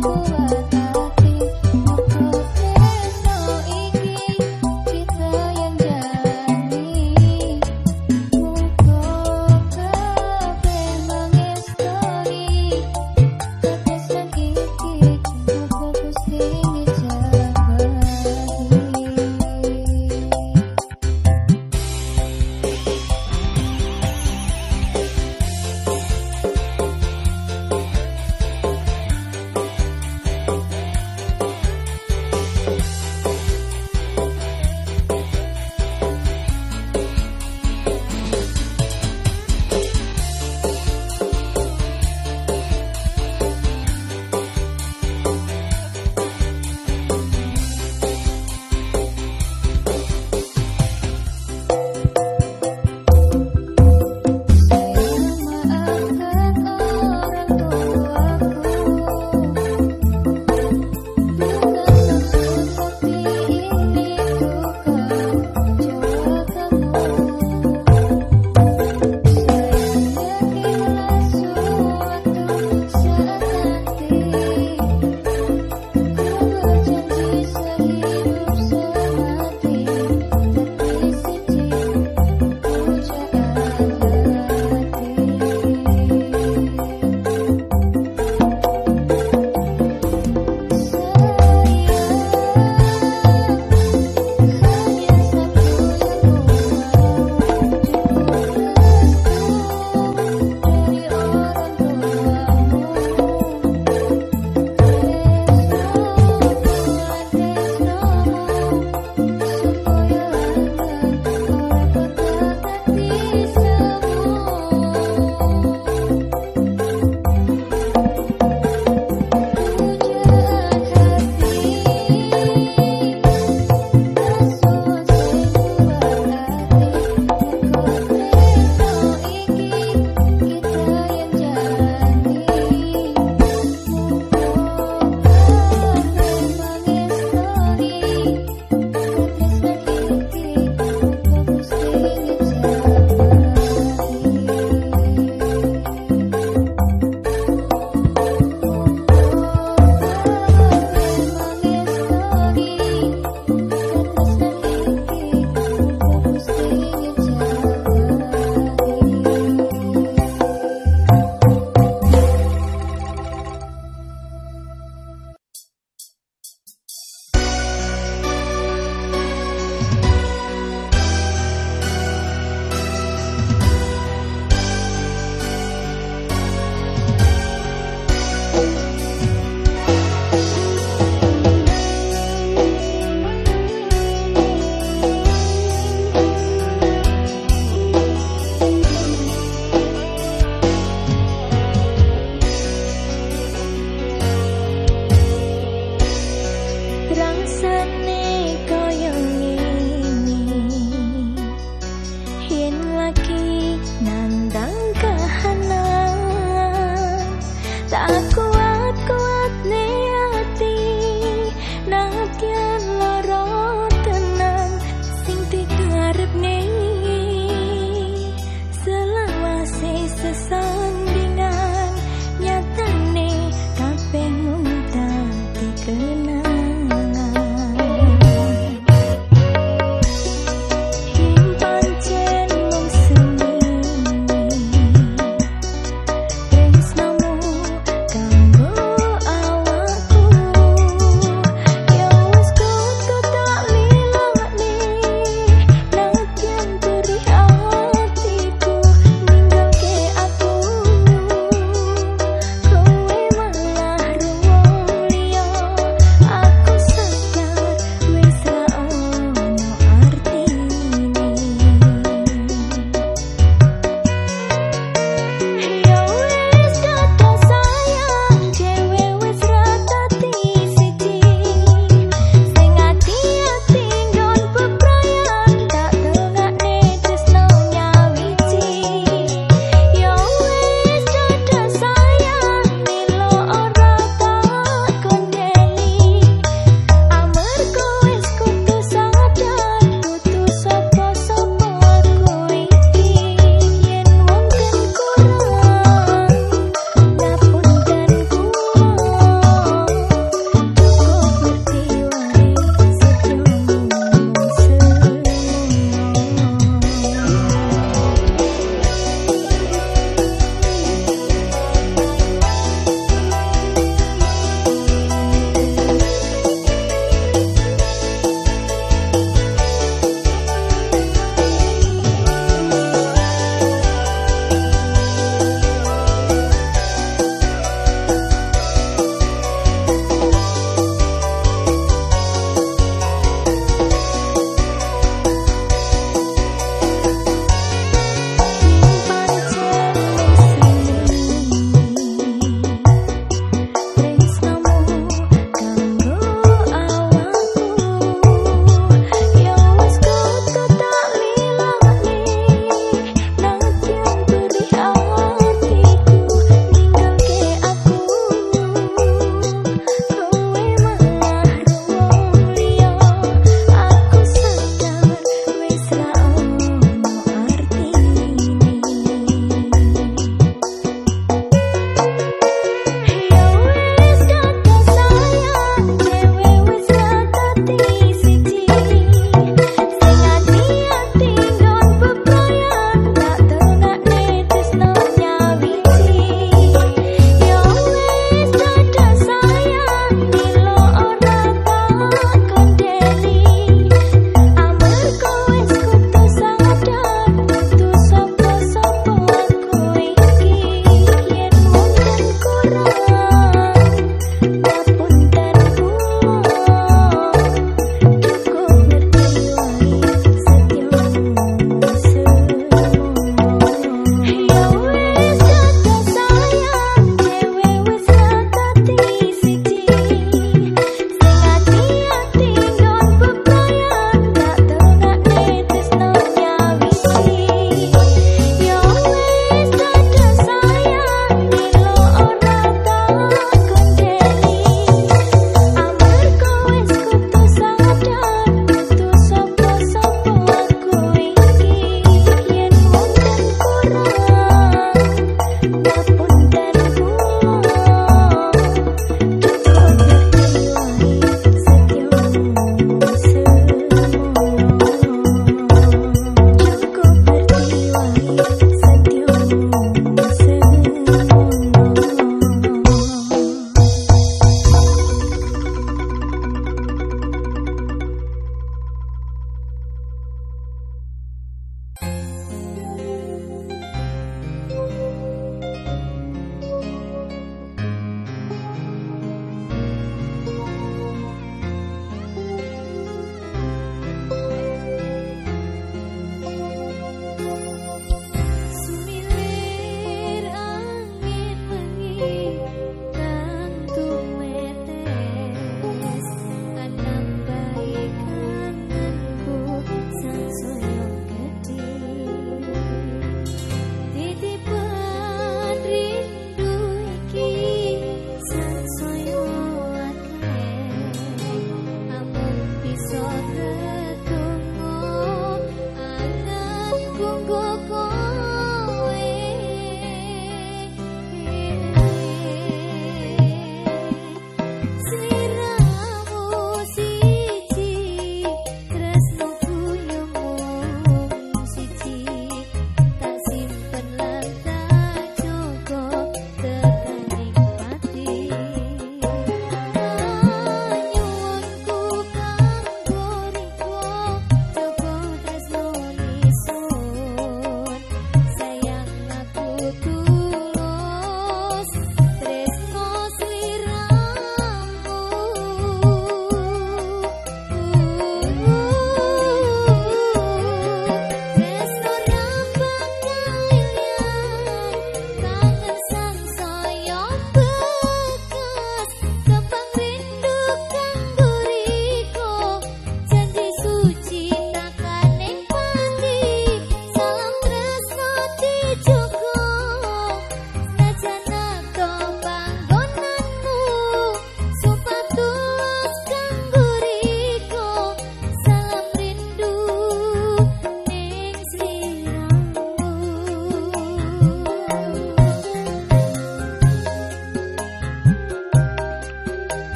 Thank you.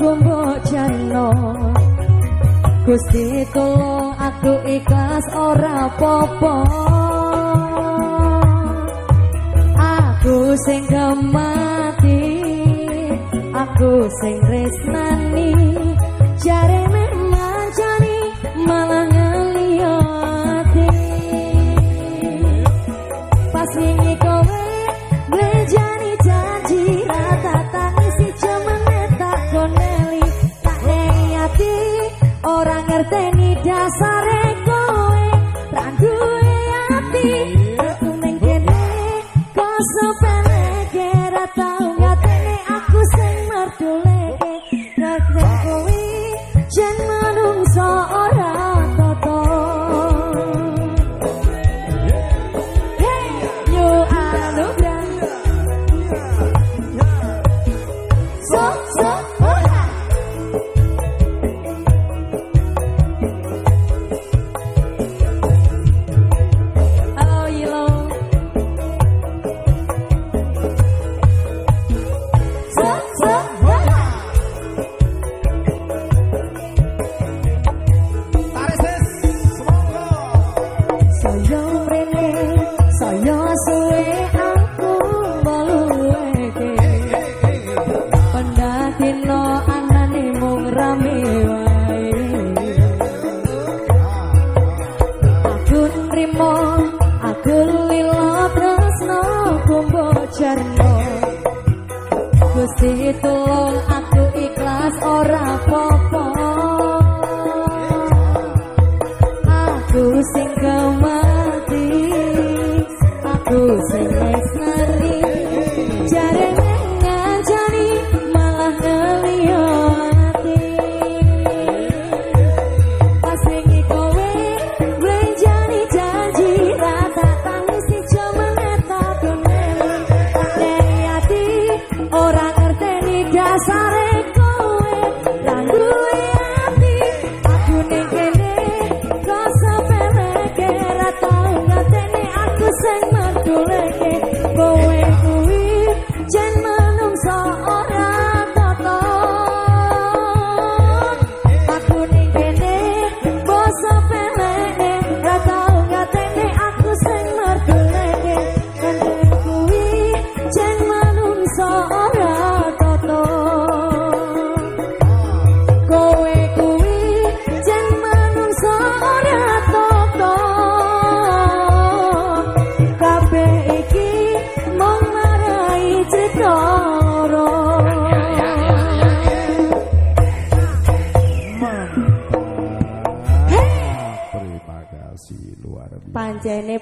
aku mbok jano Gusti kula aku ikhlas ora popo Aku sing gemati aku sing tresnani. Jare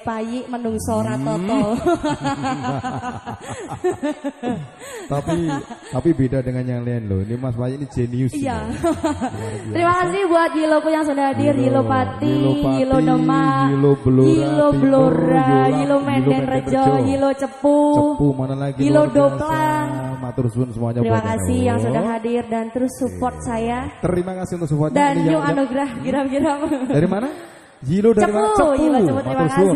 payi menungso ora toto. tapi tapi beda dengan yang lain loh. Ini Mas Payi ini jenius. Iya. Terima kasih buat Yiloku yang sudah hadir, Yilo Pati, Yilo Demak, Yilo Blora, Yilo Blora, Yilo Menden Rejo, Yilo Cepu, Cepu mana lagi? Yilo. Matur suwun semuanya. Terima kasih yang sudah hadir dan terus support saya. Terima kasih untuk supportnya. Dan New Anugerah giram-giram. Dari mana? Yilo dari mana? Cepu. Yilo Cepu terima kasih.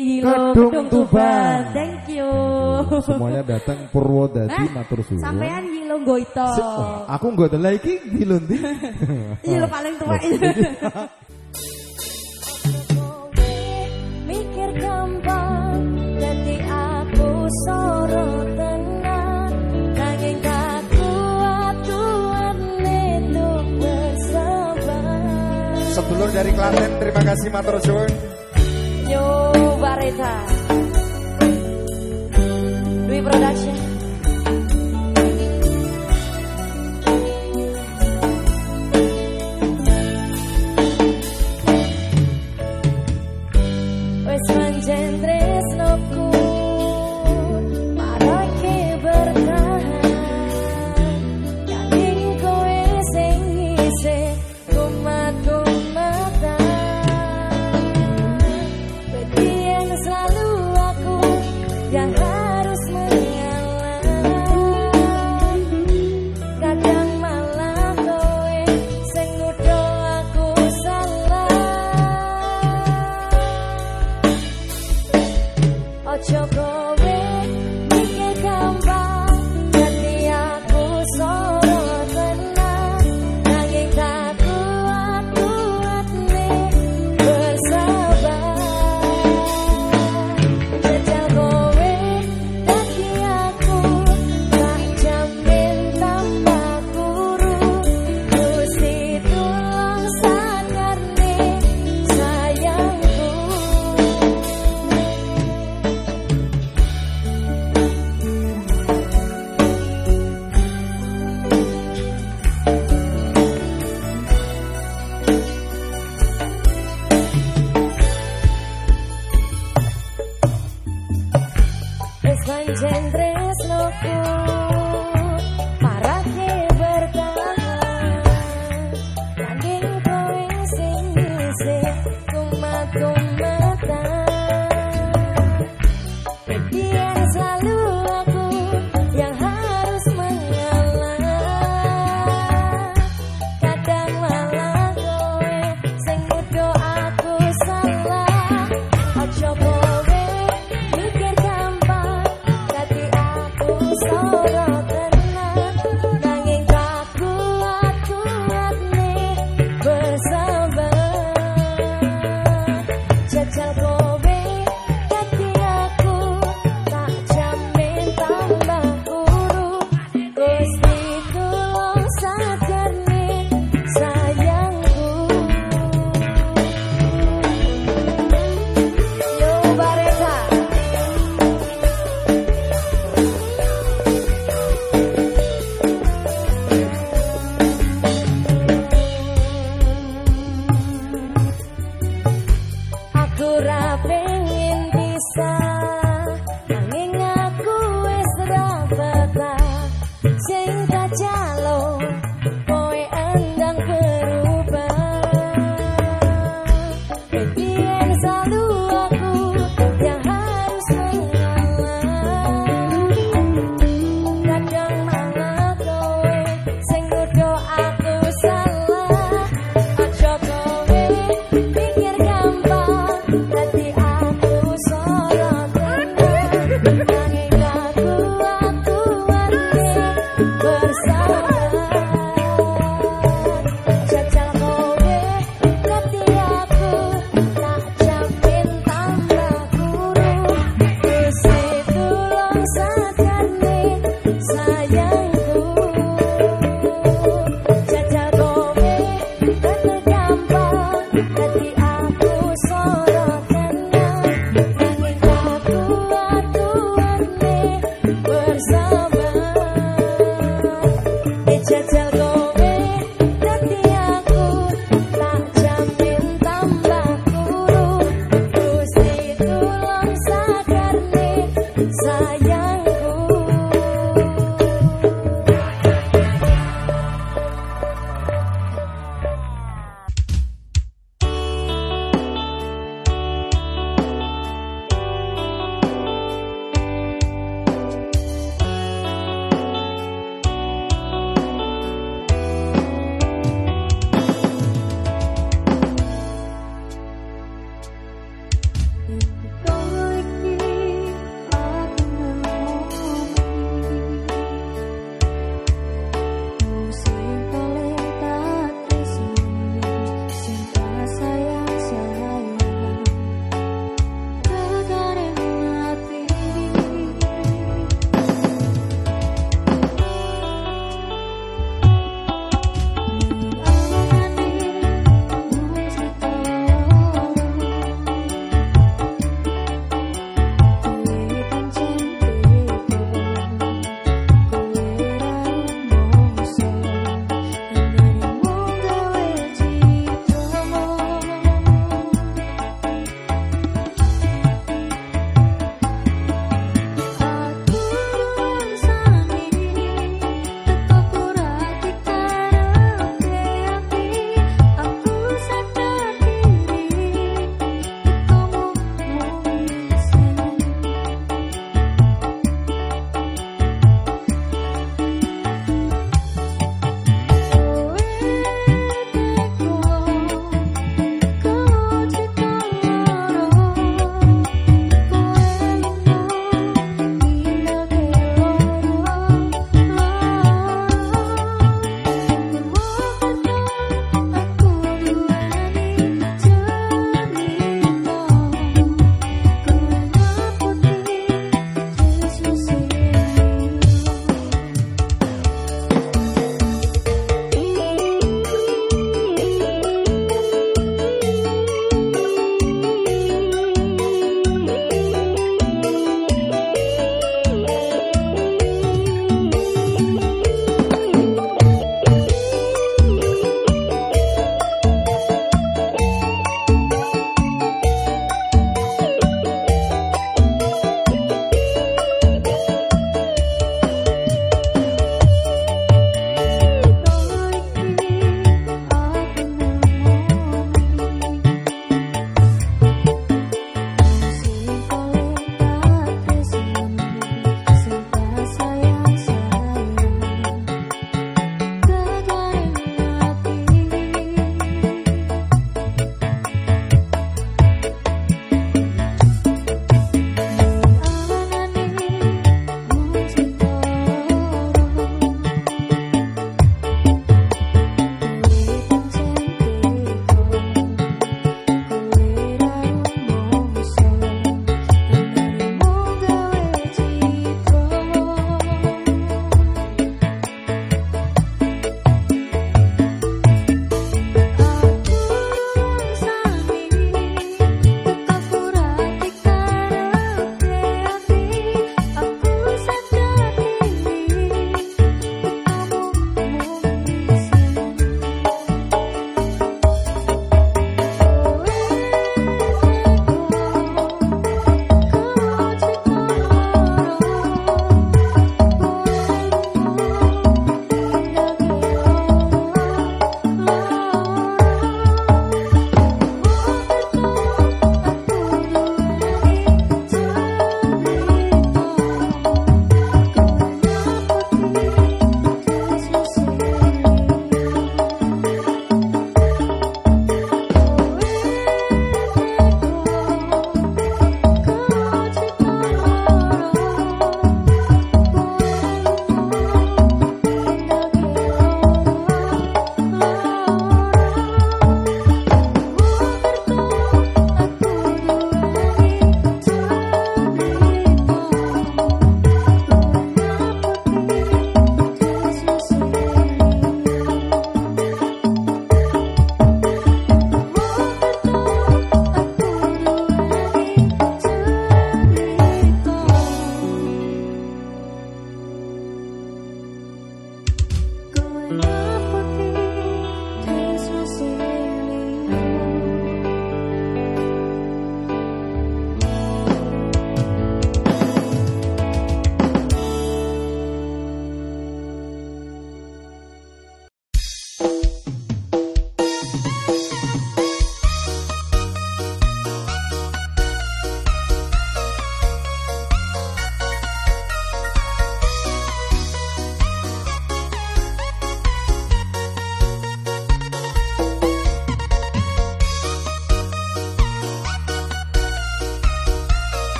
Yilo Kedung Tuban. Thank you. Semuanya datang Purwodadi eh, matur suwun. Sampean Yilo Goito. Oh, aku nggo lagi Yilo ndi? Yilo paling tua itu. Mikir gampang jadi aku sorot Sedulur dari Klaten. Terima kasih matur suwun. Yo Bareta Dwi Production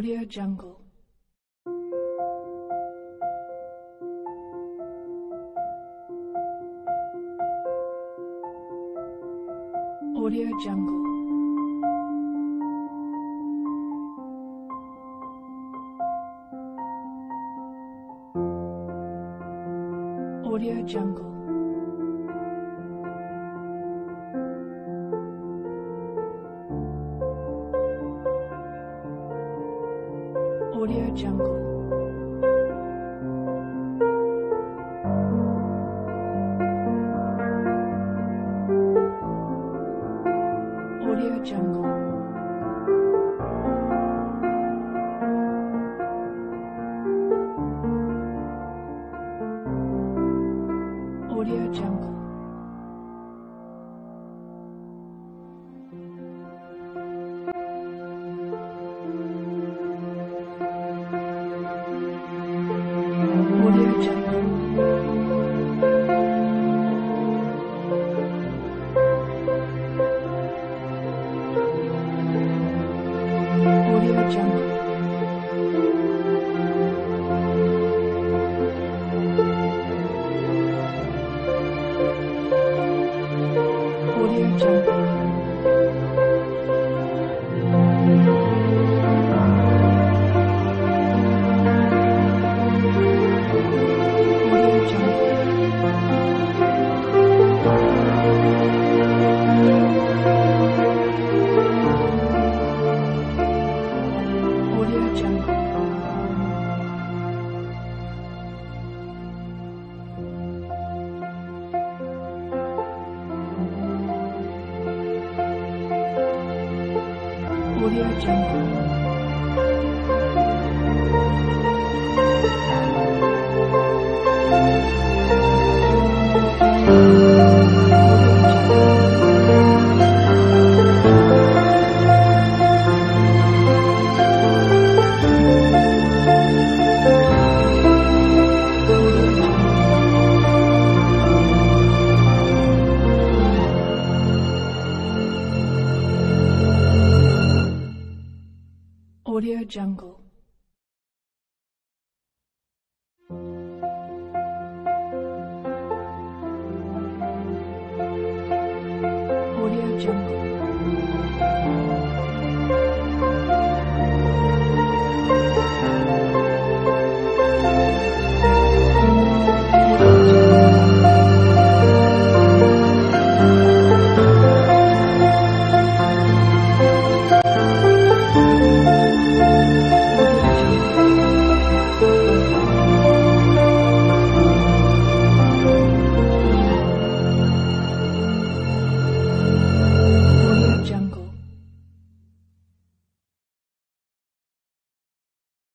Audio Jungle. Audio Jungle. Audio Jungle.